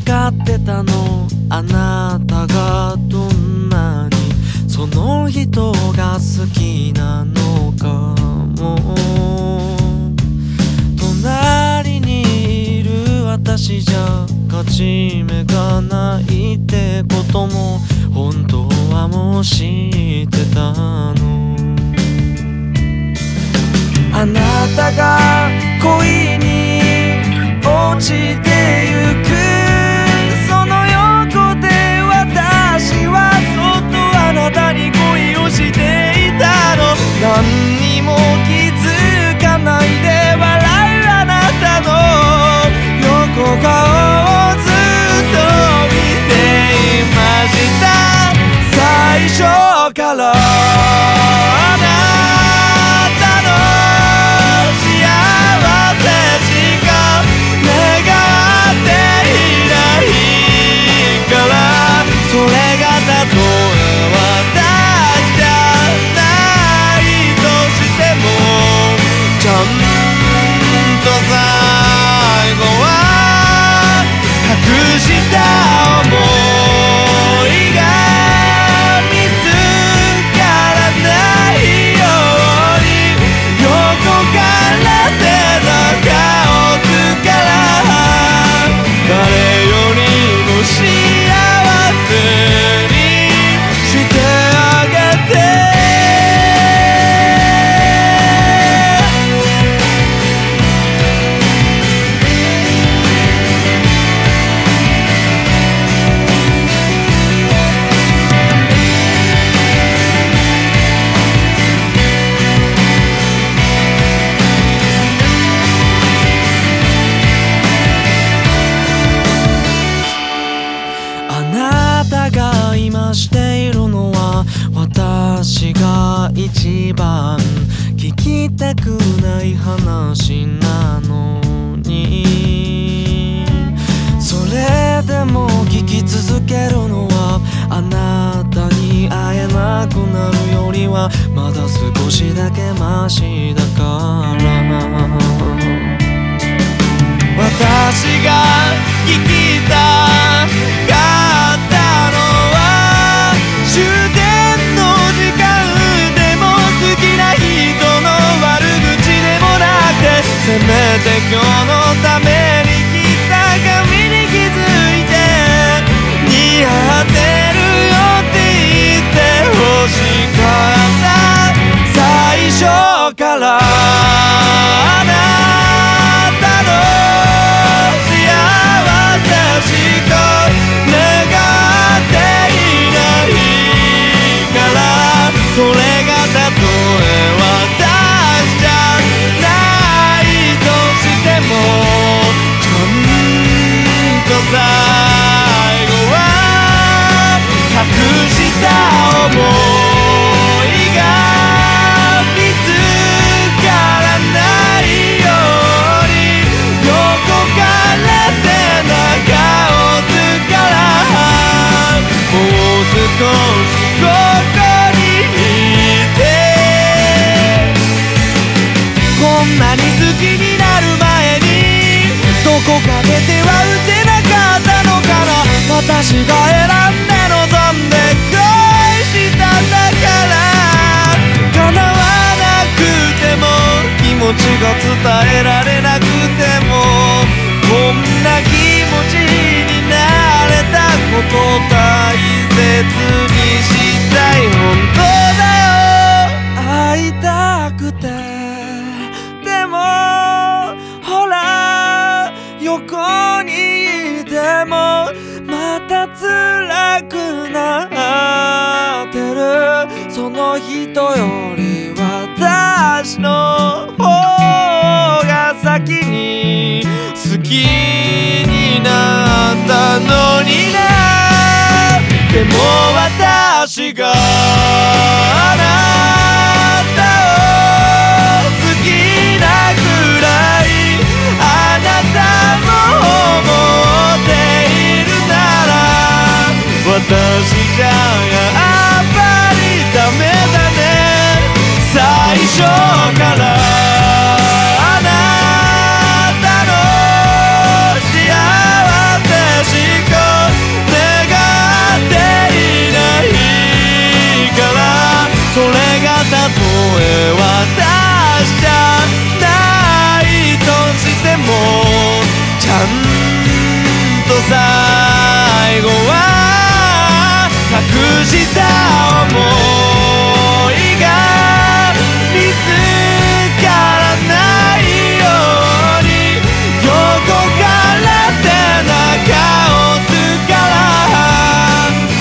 かってたの？あなたがどんなにその人が好きなのかも。隣にいる私じゃ勝ち目がないってことも本当はもう知ってたの。あなたが恋に落ちてあなたが今しているのは私が一番聞きたくない話なのに。それでも聞き続けるのはあなたに会えなくなるよりはまだ少しだけマシだから。私が聞きめて今日のため持ちが伝えられなくてもこんな気持ちになれたこと大切にしたい。本当だよ。会いたくて。でもほら横にいてもまた辛くなってる。その人より私の先に好きになったのになでも私があなたを好きなくらいあなたも思っているなら私じゃ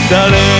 Jerusalem.